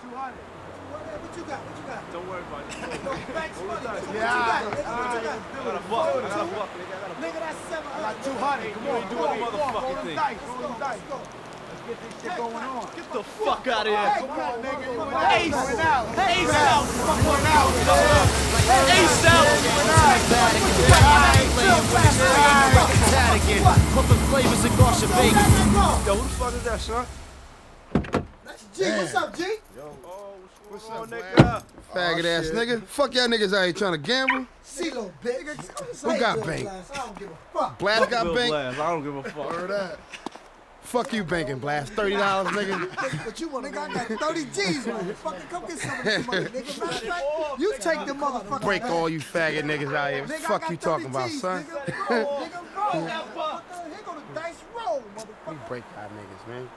What you got? What you got? Don't worry about it. Thanks, money. Nigga, What you Yeah, got? Nigga, what you got? I got a buck. I got a buck, nigga. I got a Nigga, that's seven I got hundred. 200. Come You on, ain't come doing on, the come on, motherfucking thing. them dice. Let's get this shit going on. Get the fuck out of here. Come on, nigga, you went out, you went out. Ace out. You went out, Pumping flavors and Garsha Go, Vegas. let that. Yo, who the fuck is that, son? That's G. What's up, G? Oh, what's What's going on, up, nigga? Oh, faggot ass shit. nigga. Fuck y'all niggas out here trying to gamble. CeeLo, bitch. Who got Bill bank? Blast. I don't give a fuck. Blast got Bill bank. Blast. I don't give a fuck. Heard that. Fuck you banking, Blast. $30, nigga. But you want to I got 30 G's, motherfucker. Come get some of this money, nigga. Matter of fact, you take the motherfucker. Break all you faggot niggas out here. Nigga, Fuck you 30 talking about, son. Nigga, roll, nigga, roll. Motherfucker, Here go the dice roll, You motherfucker. Break our niggas, man.